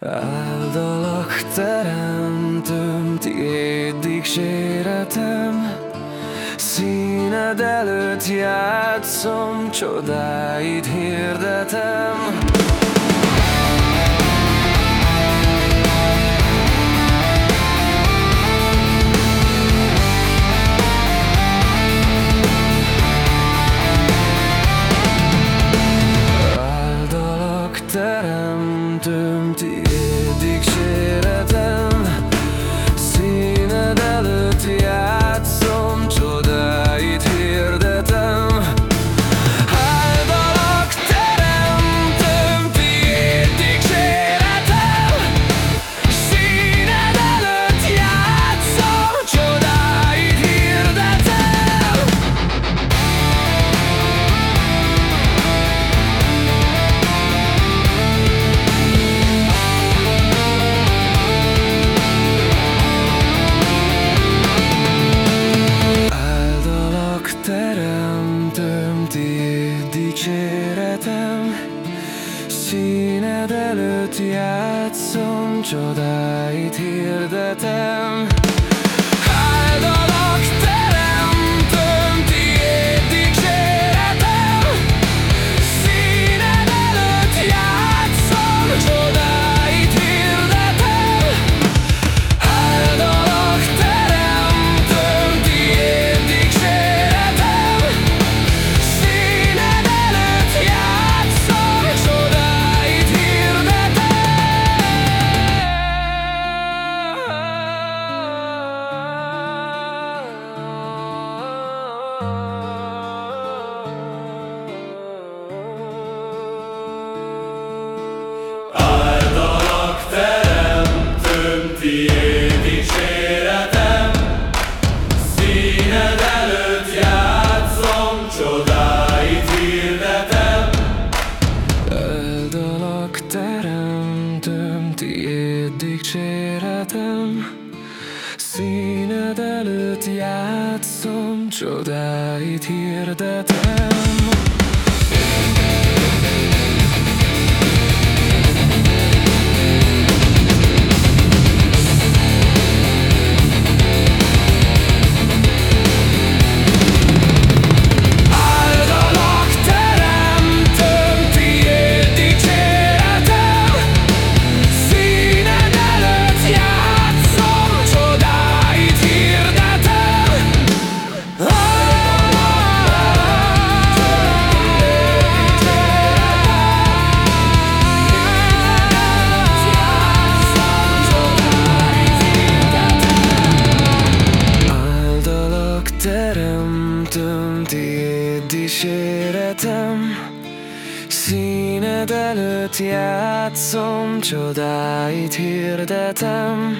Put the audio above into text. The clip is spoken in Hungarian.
Áldalak teremtőm, tiéd dicséretem. Színed előtt játszom, csodáit hirdetem tiéd dicséretem Színed előtt játszom, csodáit hirdetem tiéd dicséretem. Színed előtt játszom, csodáit hirdetem tiéd dicséretem Színed előtt játszom, csodáit hirdetem